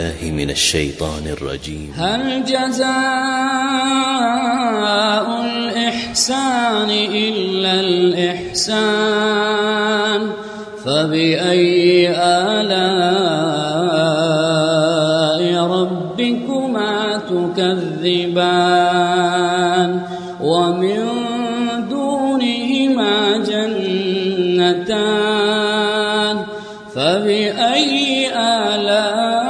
بالله من الشيطان الرجيم. هل جزاء الإحسان إلا الإحسان؟ فبأي آلاء ربكما تكذبان؟ ومن دونهما جنتان. فبأي آلاء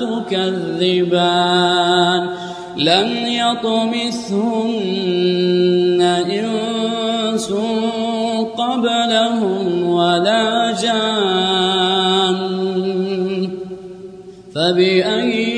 تكذبان لم يطمثهن إنس قبلهم ولا جان فبأي